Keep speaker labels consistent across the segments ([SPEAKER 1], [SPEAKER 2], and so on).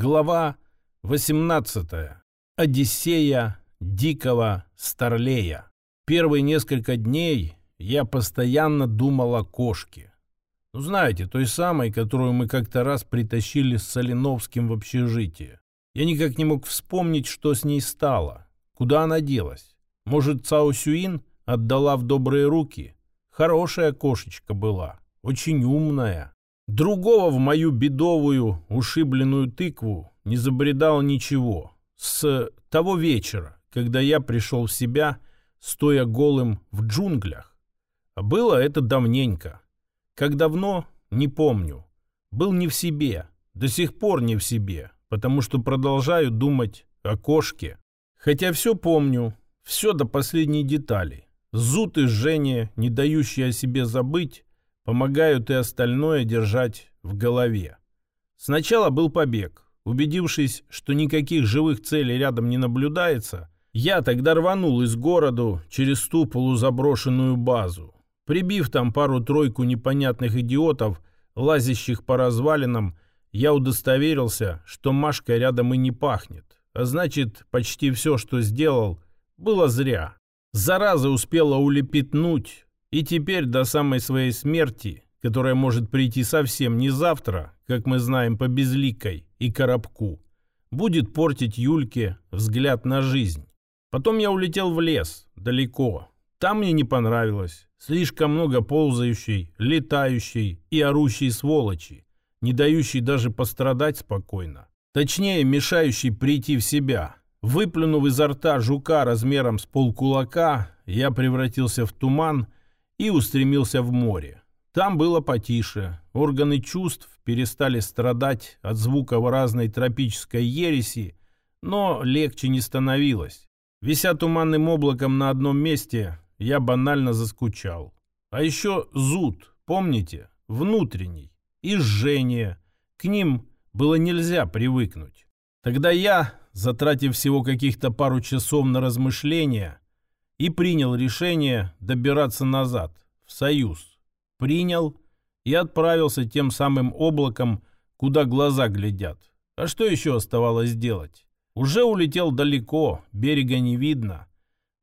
[SPEAKER 1] Глава 18. Одиссея дикого старлея. Первые несколько дней я постоянно думал о кошке. Ну, знаете, той самой, которую мы как-то раз притащили с Соленовским в общежитие. Я никак не мог вспомнить, что с ней стало. Куда она делась? Может, Цао Сюин отдала в добрые руки? Хорошая кошечка была, очень умная. Другого в мою бедовую, ушибленную тыкву не забредало ничего. С того вечера, когда я пришел в себя, стоя голым в джунглях. А было это давненько. Как давно, не помню. Был не в себе, до сих пор не в себе, потому что продолжаю думать о кошке. Хотя все помню, все до последней детали. Зуд и жжение, не дающие о себе забыть, помогают и остальное держать в голове. Сначала был побег. Убедившись, что никаких живых целей рядом не наблюдается, я тогда рванул из города через ту полузаброшенную базу. Прибив там пару-тройку непонятных идиотов, лазящих по развалинам, я удостоверился, что Машка рядом и не пахнет. А значит, почти все, что сделал, было зря. Зараза успела улепетнуть, и теперь до самой своей смерти, которая может прийти совсем не завтра, как мы знаем по Безликой и Коробку, будет портить Юльке взгляд на жизнь. Потом я улетел в лес, далеко. Там мне не понравилось. Слишком много ползающей, летающей и орущей сволочи, не дающей даже пострадать спокойно. Точнее, мешающей прийти в себя. Выплюнув изо рта жука размером с полкулака, я превратился в туман и устремился в море. Там было потише. Органы чувств перестали страдать от звуков разной тропической ереси, но легче не становилось. Вися туманным облаком на одном месте, я банально заскучал. А еще зуд, помните? Внутренний. И жжение. К ним было нельзя привыкнуть. Тогда я, затратив всего каких-то пару часов на размышления, и принял решение добираться назад, в Союз. Принял и отправился тем самым облаком, куда глаза глядят. А что еще оставалось делать? Уже улетел далеко, берега не видно.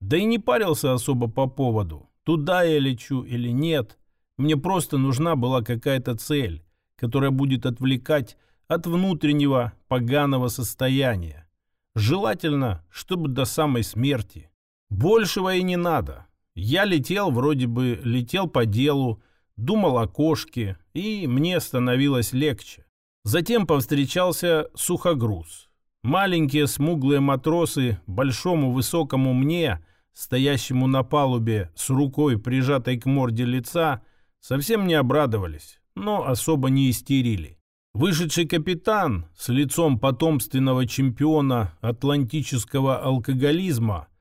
[SPEAKER 1] Да и не парился особо по поводу, туда я лечу или нет. Мне просто нужна была какая-то цель, которая будет отвлекать от внутреннего поганого состояния. Желательно, чтобы до самой смерти. Большего и не надо. Я летел, вроде бы летел по делу, думал о кошке, и мне становилось легче. Затем повстречался сухогруз. Маленькие смуглые матросы большому высокому мне, стоящему на палубе с рукой прижатой к морде лица, совсем не обрадовались, но особо не истерили. Вышедший капитан с лицом потомственного чемпиона атлантического алкоголизма –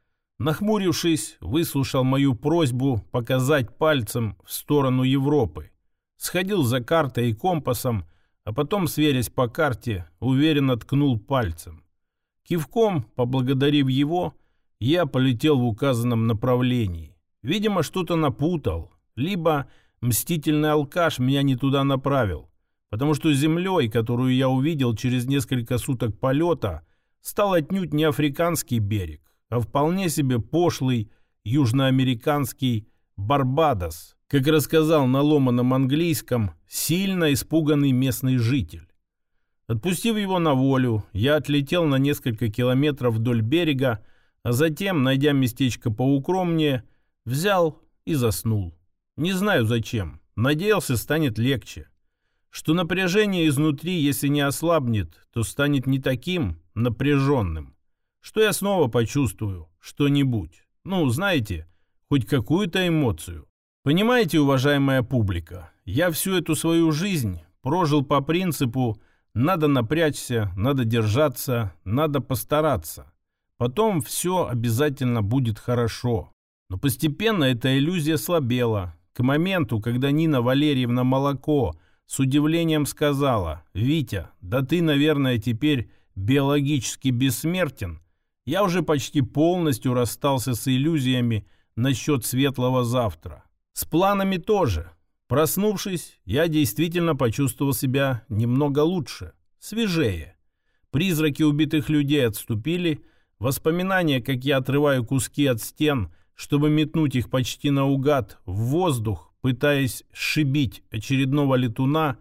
[SPEAKER 1] Нахмурившись, выслушал мою просьбу показать пальцем в сторону Европы. Сходил за картой и компасом, а потом, сверясь по карте, уверенно ткнул пальцем. Кивком, поблагодарив его, я полетел в указанном направлении. Видимо, что-то напутал, либо мстительный алкаш меня не туда направил, потому что землей, которую я увидел через несколько суток полета, стал отнюдь не африканский берег, а вполне себе пошлый южноамериканский Барбадос, как рассказал на ломаном английском сильно испуганный местный житель. Отпустив его на волю, я отлетел на несколько километров вдоль берега, а затем, найдя местечко поукромнее, взял и заснул. Не знаю зачем, надеялся, станет легче. Что напряжение изнутри, если не ослабнет, то станет не таким напряженным что я снова почувствую что-нибудь. Ну, знаете, хоть какую-то эмоцию. Понимаете, уважаемая публика, я всю эту свою жизнь прожил по принципу «надо напрячься, надо держаться, надо постараться». Потом все обязательно будет хорошо. Но постепенно эта иллюзия слабела. К моменту, когда Нина Валерьевна Молоко с удивлением сказала «Витя, да ты, наверное, теперь биологически бессмертен», я уже почти полностью расстался с иллюзиями насчет светлого завтра. С планами тоже. Проснувшись, я действительно почувствовал себя немного лучше, свежее. Призраки убитых людей отступили, воспоминания, как я отрываю куски от стен, чтобы метнуть их почти наугад в воздух, пытаясь шибить очередного летуна,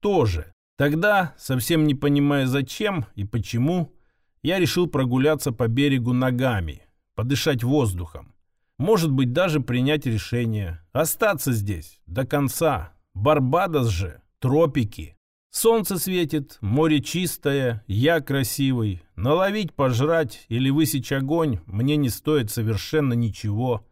[SPEAKER 1] тоже. Тогда, совсем не понимая зачем и почему, я решил прогуляться по берегу ногами, подышать воздухом. Может быть, даже принять решение. Остаться здесь до конца. Барбадос же, тропики. Солнце светит, море чистое, я красивый. Наловить, пожрать или высечь огонь мне не стоит совершенно ничего.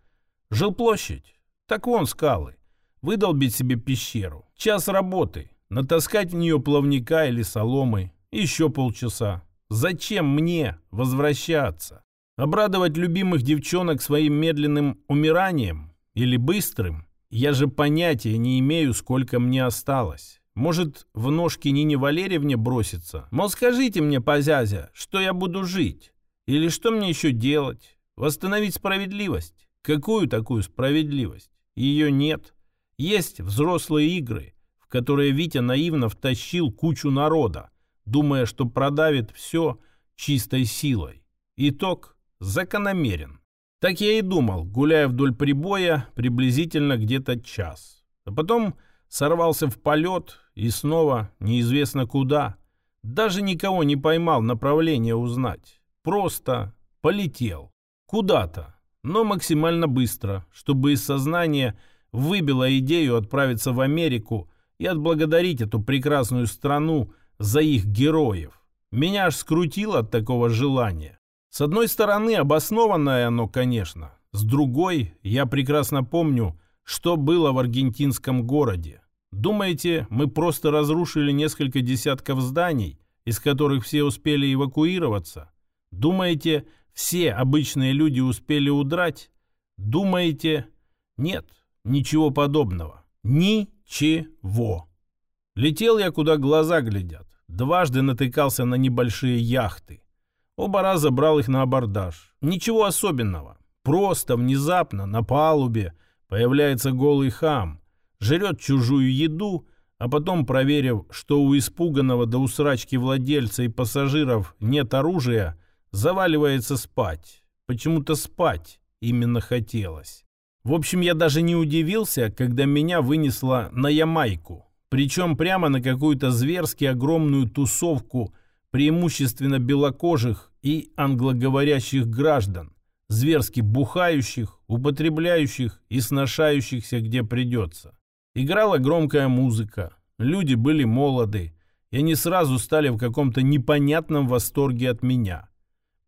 [SPEAKER 1] Жилплощадь. Так вон скалы. Выдолбить себе пещеру. Час работы. Натаскать в нее плавника или соломы. Еще полчаса. Зачем мне возвращаться? Обрадовать любимых девчонок своим медленным умиранием или быстрым? Я же понятия не имею, сколько мне осталось. Может, в ножки Нине Валерьевне броситься? Мол, скажите мне, позязя, что я буду жить? Или что мне еще делать? Восстановить справедливость? Какую такую справедливость? Ее нет. Есть взрослые игры, в которые Витя наивно втащил кучу народа, думая, что продавит все чистой силой. Итог закономерен. Так я и думал, гуляя вдоль прибоя приблизительно где-то час. А потом сорвался в полет и снова неизвестно куда. Даже никого не поймал направление узнать. Просто полетел. Куда-то, но максимально быстро, чтобы из сознания выбило идею отправиться в Америку и отблагодарить эту прекрасную страну за их героев. Меня аж скрутило от такого желания. С одной стороны, обоснованное оно, конечно. С другой, я прекрасно помню, что было в аргентинском городе. Думаете, мы просто разрушили несколько десятков зданий, из которых все успели эвакуироваться? Думаете, все обычные люди успели удрать? Думаете, нет, ничего подобного. Ничего. Летел я, куда глаза глядят. Дважды натыкался на небольшие яхты. Оба раза брал их на абордаж. Ничего особенного. Просто внезапно на палубе появляется голый хам, жрет чужую еду, а потом, проверив, что у испуганного до усрачки владельца и пассажиров нет оружия, заваливается спать. Почему-то спать именно хотелось. В общем, я даже не удивился, когда меня вынесло на Ямайку. Причем прямо на какую-то зверски огромную тусовку преимущественно белокожих и англоговорящих граждан, зверски бухающих, употребляющих и сношающихся где придется. Играла громкая музыка, люди были молоды, и они сразу стали в каком-то непонятном восторге от меня.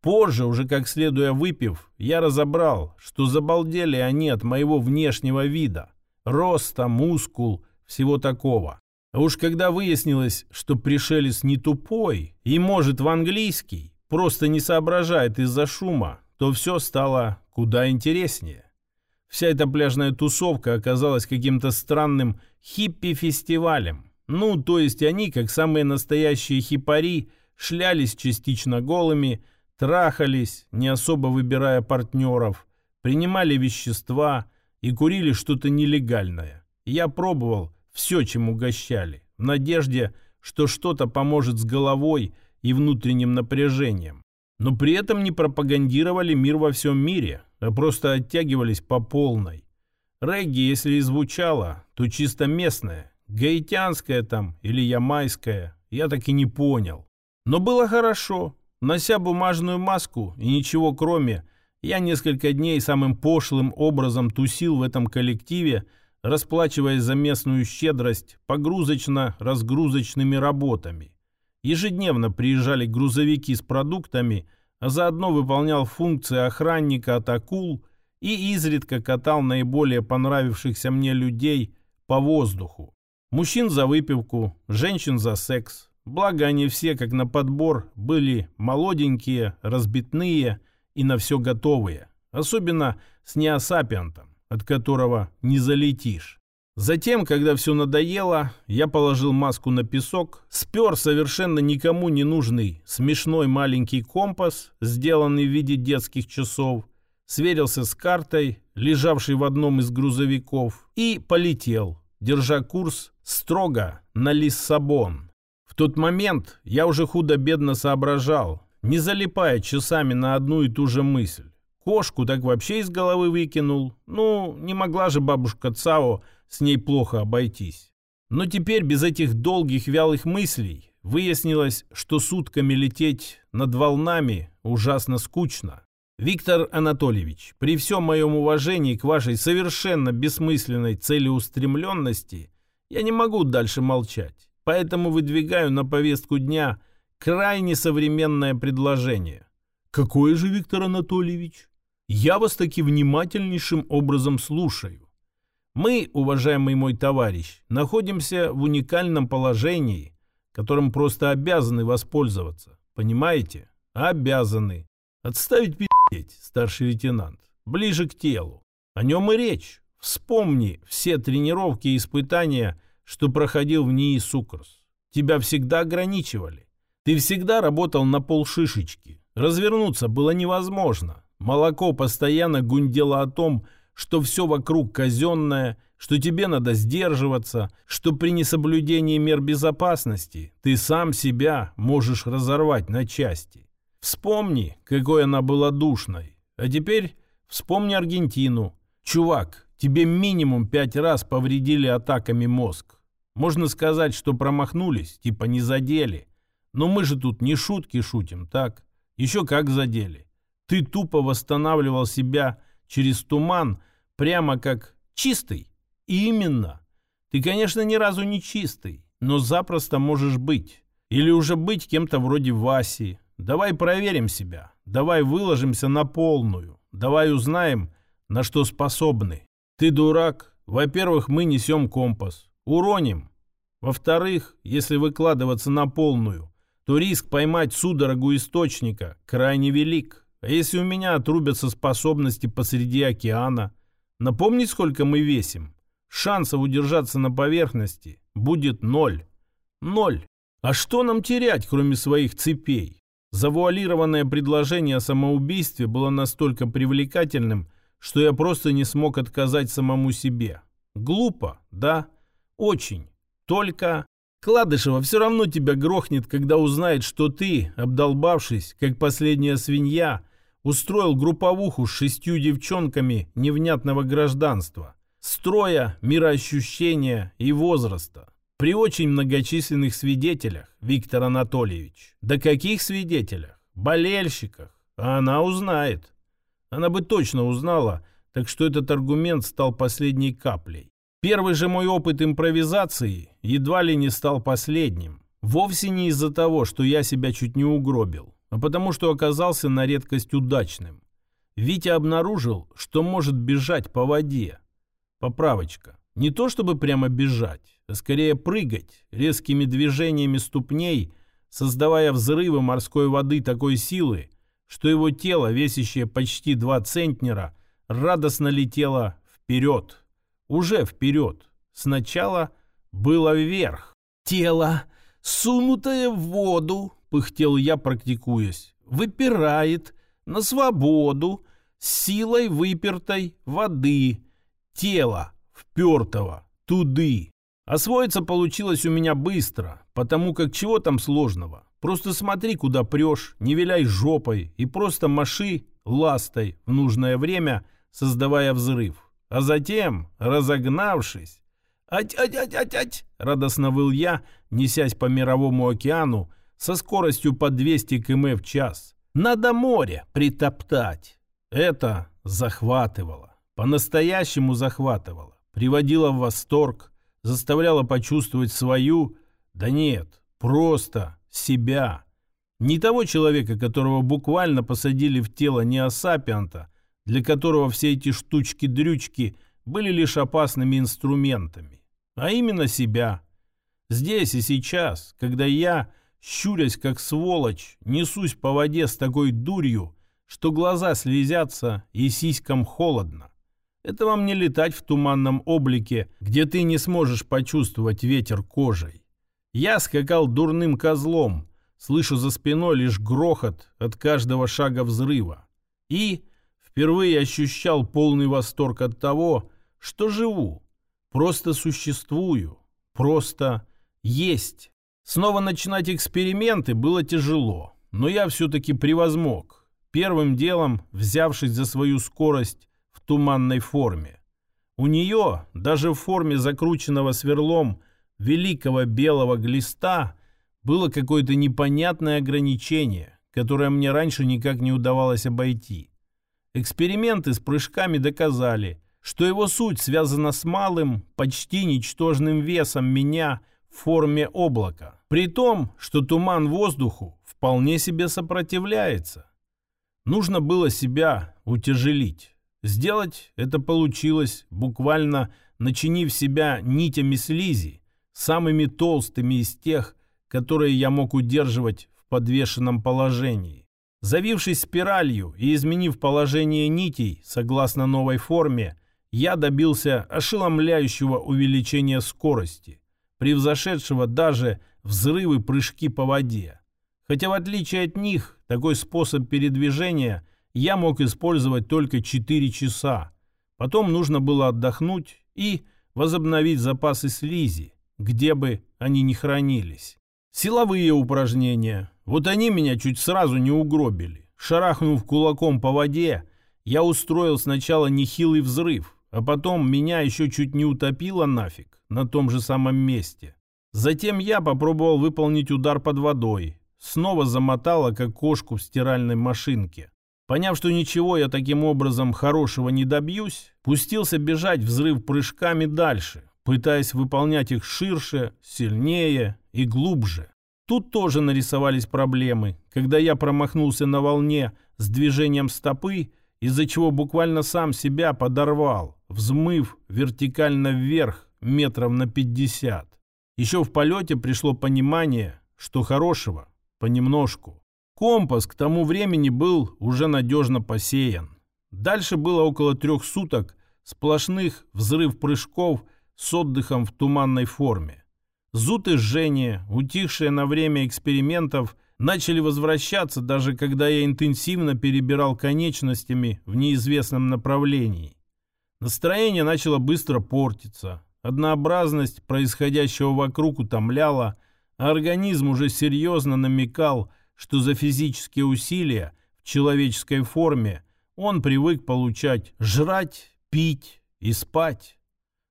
[SPEAKER 1] Позже, уже как следуя выпив, я разобрал, что забалдели они от моего внешнего вида, роста, мускул, всего такого. А уж когда выяснилось, что пришелец не тупой и может в английский, просто не соображает из-за шума, то все стало куда интереснее. Вся эта пляжная тусовка оказалась каким-то странным хиппи-фестивалем. Ну, то есть они, как самые настоящие хипари, шлялись частично голыми, трахались, не особо выбирая партнеров, принимали вещества и курили что-то нелегальное. Я пробовал – все, чем угощали, в надежде, что что-то поможет с головой и внутренним напряжением. Но при этом не пропагандировали мир во всем мире, а просто оттягивались по полной. Регги, если и звучало, то чисто местное, гаитянское там или ямайское, я так и не понял. Но было хорошо. Нося бумажную маску и ничего кроме, я несколько дней самым пошлым образом тусил в этом коллективе, расплачиваясь за местную щедрость погрузочно-разгрузочными работами. Ежедневно приезжали грузовики с продуктами, а заодно выполнял функции охранника от акул и изредка катал наиболее понравившихся мне людей по воздуху. Мужчин за выпивку, женщин за секс. Благо они все, как на подбор, были молоденькие, разбитные и на все готовые. Особенно с неосапиантом от которого не залетишь. Затем, когда все надоело, я положил маску на песок, спер совершенно никому не нужный смешной маленький компас, сделанный в виде детских часов, сверился с картой, лежавшей в одном из грузовиков, и полетел, держа курс строго на Лиссабон тот момент я уже худо-бедно соображал, не залипая часами на одну и ту же мысль. Кошку так вообще из головы выкинул. Ну, не могла же бабушка Цао с ней плохо обойтись. Но теперь без этих долгих вялых мыслей выяснилось, что сутками лететь над волнами ужасно скучно. Виктор Анатольевич, при всем моем уважении к вашей совершенно бессмысленной целеустремленности, я не могу дальше молчать, поэтому выдвигаю на повестку дня крайне современное предложение. Какое же, Виктор Анатольевич? Я вас таки внимательнейшим образом слушаю. Мы, уважаемый мой товарищ, находимся в уникальном положении, которым просто обязаны воспользоваться. Понимаете? Обязаны. Отставить пи***ть, старший лейтенант. Ближе к телу. О нем и речь. Вспомни все тренировки и испытания, что проходил в НИИ Сукрос. Тебя всегда ограничивали. Ты всегда работал на полшишечки. Развернуться было невозможно. Молоко постоянно гундело о том, что все вокруг казенное, что тебе надо сдерживаться, что при несоблюдении мер безопасности ты сам себя можешь разорвать на части. Вспомни, какой она была душной. А теперь вспомни Аргентину. Чувак, тебе минимум пять раз повредили атаками мозг. Можно сказать, что промахнулись, типа не задели. Но мы же тут не шутки шутим, так? Еще как задели. Ты тупо восстанавливал себя через туман, прямо как чистый. И именно. Ты, конечно, ни разу не чистый, но запросто можешь быть. Или уже быть кем-то вроде Васи, Давай проверим себя. Давай выложимся на полную. Давай узнаем, на что способны. Ты дурак. Во-первых, мы несем компас. Уроним. Во-вторых, если выкладываться на полную, то риск поймать судорогу источника крайне велик. А если у меня отрубятся способности посреди океана? Напомни, сколько мы весим. Шансов удержаться на поверхности будет ноль. Ноль. А что нам терять, кроме своих цепей? Завуалированное предложение о самоубийстве было настолько привлекательным, что я просто не смог отказать самому себе. Глупо, да? Очень. Только Кладышева все равно тебя грохнет, когда узнает, что ты, обдолбавшись, как последняя свинья, устроил групповуху с шестью девчонками невнятного гражданства, строя, мироощущения и возраста. При очень многочисленных свидетелях, Виктор Анатольевич. Да каких свидетелях? Болельщиках. А она узнает. Она бы точно узнала, так что этот аргумент стал последней каплей. Первый же мой опыт импровизации едва ли не стал последним. Вовсе не из-за того, что я себя чуть не угробил, а потому что оказался на редкость удачным. Витя обнаружил, что может бежать по воде. Поправочка. Не то чтобы прямо бежать, а скорее прыгать резкими движениями ступней, создавая взрывы морской воды такой силы, что его тело, весящее почти два центнера, радостно летело вперед. Уже вперед. Сначала было вверх. «Тело, сунутое в воду», — пыхтел я, практикуясь, «выпирает на свободу силой выпертой воды. Тело, впертого, туды. Освоиться получилось у меня быстро, потому как чего там сложного? Просто смотри, куда прешь, не виляй жопой и просто маши ластой в нужное время, создавая взрыв. А затем, разогнавшись, «Ать-ать-ать-ать-ать!» — радостно выл я, несясь по мировому океану со скоростью по 200 км в час. «Надо море притоптать!» Это захватывало, по-настоящему захватывало приводила в восторг, заставляла почувствовать свою, да нет, просто себя. Не того человека, которого буквально посадили в тело неосапианта, для которого все эти штучки-дрючки были лишь опасными инструментами, а именно себя. Здесь и сейчас, когда я, щурясь как сволочь, несусь по воде с такой дурью, что глаза слезятся и сиськам холодно. Это вам не летать в туманном облике, где ты не сможешь почувствовать ветер кожей. Я скакал дурным козлом, слышу за спиной лишь грохот от каждого шага взрыва. И впервые ощущал полный восторг от того, что живу, просто существую, просто есть. Снова начинать эксперименты было тяжело, но я все-таки превозмог, первым делом взявшись за свою скорость в туманной форме. У нее, даже в форме закрученного сверлом великого белого глиста, было какое-то непонятное ограничение, которое мне раньше никак не удавалось обойти. Эксперименты с прыжками доказали, что его суть связана с малым, почти ничтожным весом меня в форме облака, при том, что туман воздуху вполне себе сопротивляется. Нужно было себя утяжелить. Сделать это получилось, буквально начинив себя нитями слизи, самыми толстыми из тех, которые я мог удерживать в подвешенном положении. Завившись спиралью и изменив положение нитей согласно новой форме, я добился ошеломляющего увеличения скорости, превзошедшего даже взрывы-прыжки по воде. Хотя в отличие от них, такой способ передвижения я мог использовать только 4 часа. Потом нужно было отдохнуть и возобновить запасы слизи, где бы они ни хранились. Силовые упражнения. Вот они меня чуть сразу не угробили. Шарахнув кулаком по воде, я устроил сначала нехилый взрыв, а потом меня еще чуть не утопило нафиг на том же самом месте. Затем я попробовал выполнить удар под водой. Снова замотало, как кошку в стиральной машинке. Поняв, что ничего я таким образом хорошего не добьюсь, пустился бежать взрыв прыжками дальше, пытаясь выполнять их ширше, сильнее и глубже. Тут тоже нарисовались проблемы, когда я промахнулся на волне с движением стопы, из-за чего буквально сам себя подорвал, взмыв вертикально вверх метров на 50. Еще в полете пришло понимание, что хорошего понемножку. Компас к тому времени был уже надежно посеян. Дальше было около трех суток сплошных взрыв-прыжков с отдыхом в туманной форме. Зуд и жжение, утихшие на время экспериментов, начали возвращаться, даже когда я интенсивно перебирал конечностями в неизвестном направлении. Настроение начало быстро портиться. Однообразность происходящего вокруг утомляла, а организм уже серьезно намекал, что за физические усилия в человеческой форме он привык получать жрать, пить и спать.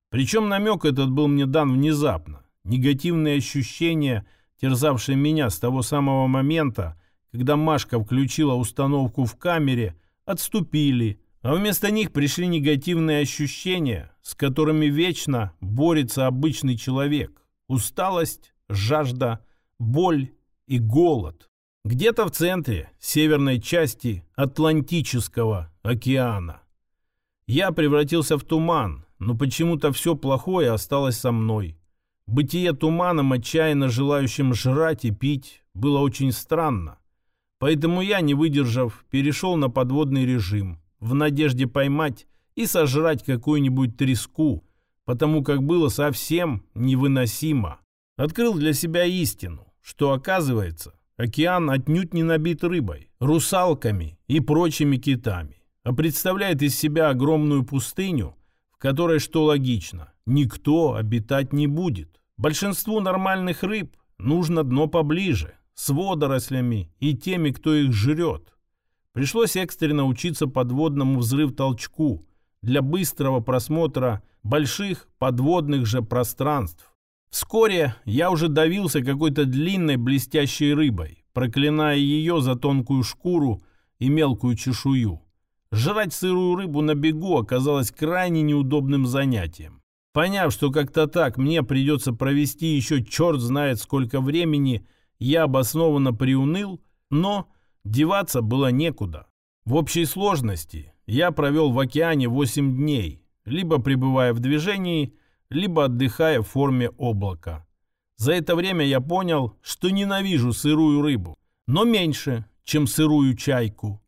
[SPEAKER 1] Причем намек этот был мне дан внезапно. Негативные ощущения, терзавшие меня с того самого момента, когда Машка включила установку в камере, отступили, а вместо них пришли негативные ощущения, с которыми вечно борется обычный человек. Усталость, жажда, боль и голод. Где-то в центре северной части Атлантического океана. Я превратился в туман, но почему-то все плохое осталось со мной. Бытие туманом, отчаянно желающим жрать и пить, было очень странно. Поэтому я, не выдержав, перешел на подводный режим, в надежде поймать и сожрать какую-нибудь треску, потому как было совсем невыносимо. Открыл для себя истину, что, оказывается, океан отнюдь не набит рыбой, русалками и прочими китами, а представляет из себя огромную пустыню, которой, что логично, никто обитать не будет. Большинству нормальных рыб нужно дно поближе, с водорослями и теми, кто их жрет. Пришлось экстренно учиться подводному взрыв-толчку для быстрого просмотра больших подводных же пространств. Вскоре я уже давился какой-то длинной блестящей рыбой, проклиная ее за тонкую шкуру и мелкую чешую. Жрать сырую рыбу на бегу оказалось крайне неудобным занятием. Поняв, что как-то так мне придется провести еще черт знает сколько времени, я обоснованно приуныл, но деваться было некуда. В общей сложности я провел в океане 8 дней, либо пребывая в движении, либо отдыхая в форме облака. За это время я понял, что ненавижу сырую рыбу, но меньше, чем сырую чайку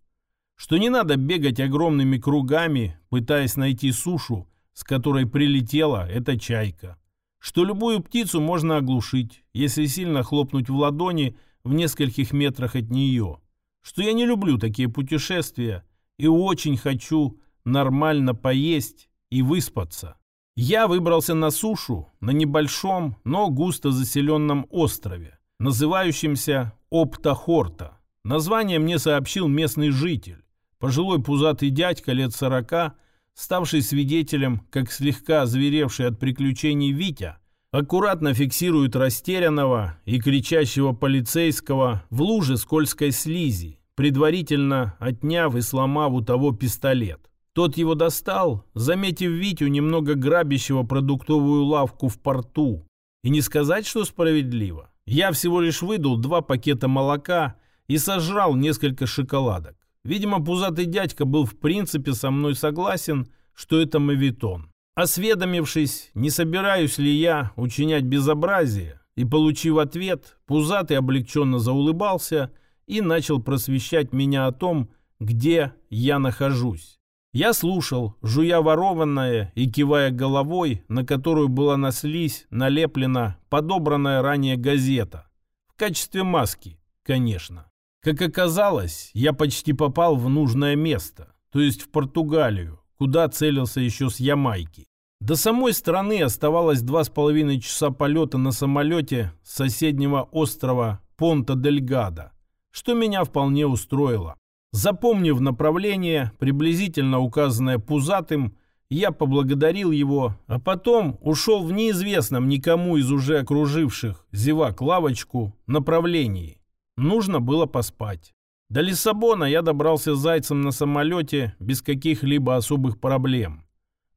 [SPEAKER 1] что не надо бегать огромными кругами, пытаясь найти сушу, с которой прилетела эта чайка. Что любую птицу можно оглушить, если сильно хлопнуть в ладони в нескольких метрах от нее. Что я не люблю такие путешествия и очень хочу нормально поесть и выспаться. Я выбрался на сушу на небольшом, но густо заселенном острове, называющимся Оптахорта. Название мне сообщил местный житель, пожилой пузатый дядька лет сорока, ставший свидетелем, как слегка озверевший от приключений Витя, аккуратно фиксирует растерянного и кричащего полицейского в луже скользкой слизи, предварительно отняв и сломав у того пистолет. Тот его достал, заметив Витю немного грабящего продуктовую лавку в порту. И не сказать, что справедливо. Я всего лишь выдал два пакета молока и сожрал несколько шоколадок. Видимо, пузатый дядька был в принципе со мной согласен, что это мавитон. Осведомившись, не собираюсь ли я учинять безобразие, и получив ответ, пузатый облегченно заулыбался и начал просвещать меня о том, где я нахожусь. Я слушал, жуя ворованное и кивая головой, на которую была на слизь налеплена подобранная ранее газета. В качестве маски, конечно. Как оказалось, я почти попал в нужное место, то есть в Португалию, куда целился еще с Ямайки. До самой страны оставалось два с половиной часа полета на самолете с соседнего острова Понта-дель-Гадо, что меня вполне устроило. Запомнив направление, приблизительно указанное пузатым, я поблагодарил его, а потом ушел в неизвестном никому из уже окруживших зевак лавочку направлении. Нужно было поспать. До Лиссабона я добрался зайцем на самолете без каких-либо особых проблем.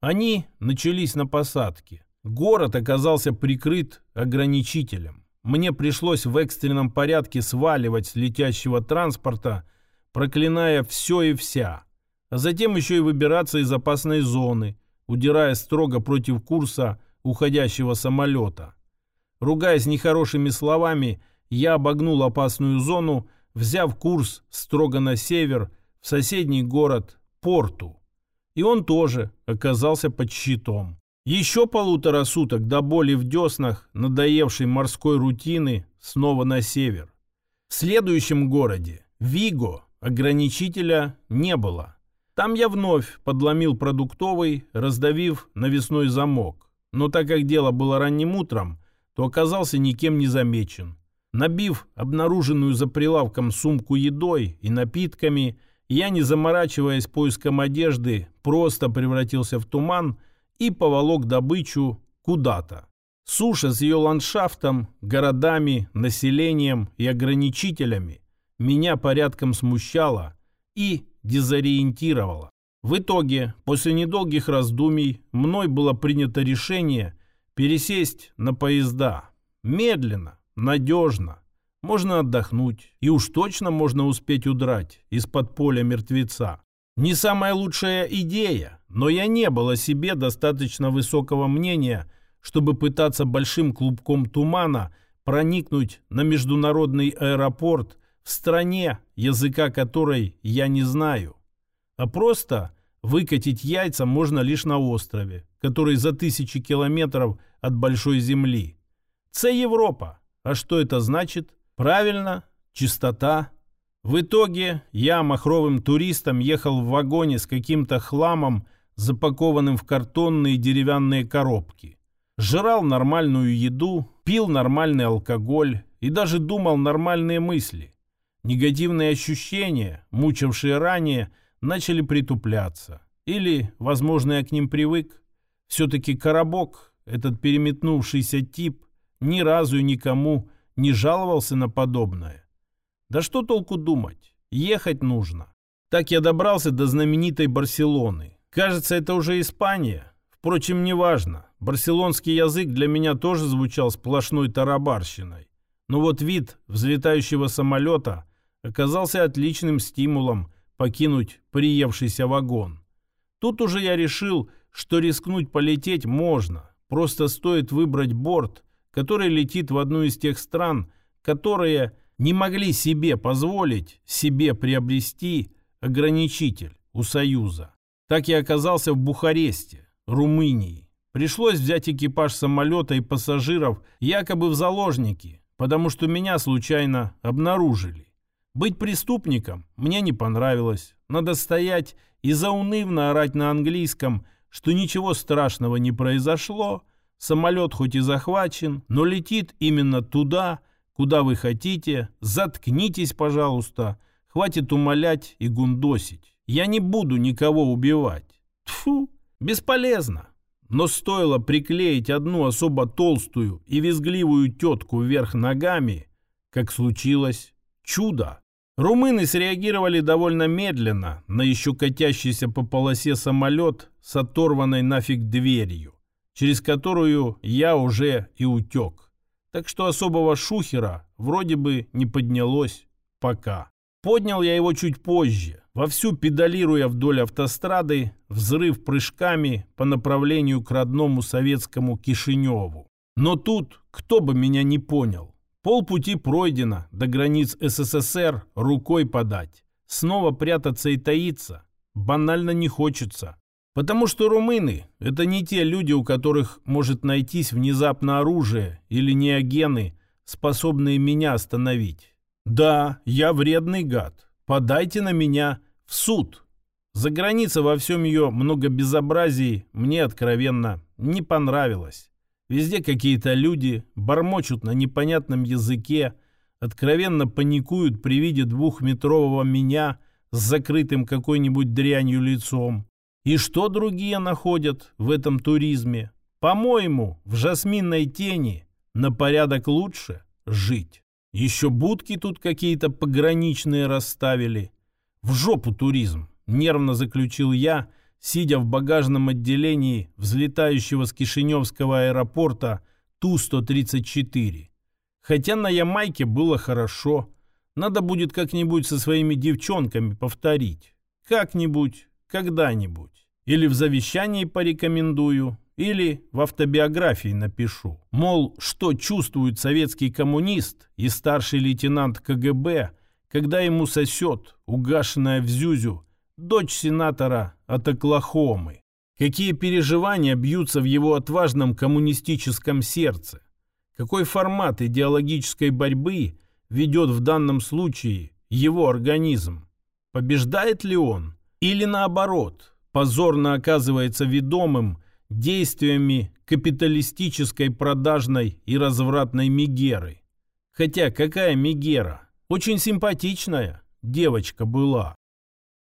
[SPEAKER 1] Они начались на посадке. Город оказался прикрыт ограничителем. Мне пришлось в экстренном порядке сваливать с летящего транспорта проклиная все и вся, а затем еще и выбираться из опасной зоны, удирая строго против курса уходящего самолета. Ругаясь нехорошими словами, я обогнул опасную зону, взяв курс строго на север, в соседний город Порту. И он тоже оказался под щитом. Еще полутора суток до боли в деснах, надоевшей морской рутины, снова на север. В следующем городе, Виго, Ограничителя не было. Там я вновь подломил продуктовый, раздавив навесной замок. Но так как дело было ранним утром, то оказался никем не замечен. Набив обнаруженную за прилавком сумку едой и напитками, я, не заморачиваясь поиском одежды, просто превратился в туман и поволок добычу куда-то. Суша с ее ландшафтом, городами, населением и ограничителями меня порядком смущало и дезориентировало. В итоге, после недолгих раздумий, мной было принято решение пересесть на поезда. Медленно, надежно. Можно отдохнуть, и уж точно можно успеть удрать из-под поля мертвеца. Не самая лучшая идея, но я не был о себе достаточно высокого мнения, чтобы пытаться большим клубком тумана проникнуть на международный аэропорт в стране, языка которой я не знаю. А просто выкатить яйца можно лишь на острове, который за тысячи километров от большой земли. Це Европа. А что это значит? Правильно, чистота. В итоге я махровым туристом ехал в вагоне с каким-то хламом, запакованным в картонные деревянные коробки. Жрал нормальную еду, пил нормальный алкоголь и даже думал нормальные мысли. Негативные ощущения, мучившие ранее, начали притупляться. Или, возможно, я к ним привык. Все-таки коробок, этот переметнувшийся тип, ни разу и никому не жаловался на подобное. Да что толку думать? Ехать нужно. Так я добрался до знаменитой Барселоны. Кажется, это уже Испания. Впрочем, неважно. Барселонский язык для меня тоже звучал сплошной тарабарщиной. Но вот вид взлетающего самолета – оказался отличным стимулом покинуть приевшийся вагон. Тут уже я решил, что рискнуть полететь можно, просто стоит выбрать борт, который летит в одну из тех стран, которые не могли себе позволить себе приобрести ограничитель у Союза. Так я оказался в Бухаресте, Румынии. Пришлось взять экипаж самолета и пассажиров якобы в заложники, потому что меня случайно обнаружили. Быть преступником мне не понравилось. Надо стоять и заунывно орать на английском, что ничего страшного не произошло, самолет хоть и захвачен, но летит именно туда, куда вы хотите, заткнитесь, пожалуйста, хватит умолять и гундосить. Я не буду никого убивать. Тфу, бесполезно. Но стоило приклеить одну особо толстую и визгливую тетку вверх ногами, как случилось чудо. Румыны среагировали довольно медленно на еще катящийся по полосе самолет с оторванной нафиг дверью, через которую я уже и утек. Так что особого шухера вроде бы не поднялось пока. Поднял я его чуть позже, вовсю педалируя вдоль автострады, взрыв прыжками по направлению к родному советскому Кишиневу. Но тут кто бы меня не понял. Полпути пройдено, до границ СССР рукой подать. Снова прятаться и таиться банально не хочется. Потому что румыны – это не те люди, у которых может найтись внезапно оружие или неогены, способные меня остановить. Да, я вредный гад. Подайте на меня в суд. За граница во всем ее многобезобразии мне откровенно не понравилось. Везде какие-то люди бормочут на непонятном языке, откровенно паникуют при виде двухметрового меня с закрытым какой-нибудь дрянью лицом. И что другие находят в этом туризме? По-моему, в жасминной тени на порядок лучше жить. Еще будки тут какие-то пограничные расставили. В жопу туризм, нервно заключил я, сидя в багажном отделении взлетающего с Кишиневского аэропорта Ту-134. Хотя на Ямайке было хорошо. Надо будет как-нибудь со своими девчонками повторить. Как-нибудь, когда-нибудь. Или в завещании порекомендую, или в автобиографии напишу. Мол, что чувствует советский коммунист и старший лейтенант КГБ, когда ему сосет, угашенная в Зюзю, дочь сенатора от Оклахомы. Какие переживания бьются в его отважном коммунистическом сердце. Какой формат идеологической борьбы ведет в данном случае его организм. Побеждает ли он? Или наоборот, позорно оказывается ведомым действиями капиталистической продажной и развратной Мегеры. Хотя какая Мегера? Очень симпатичная девочка была.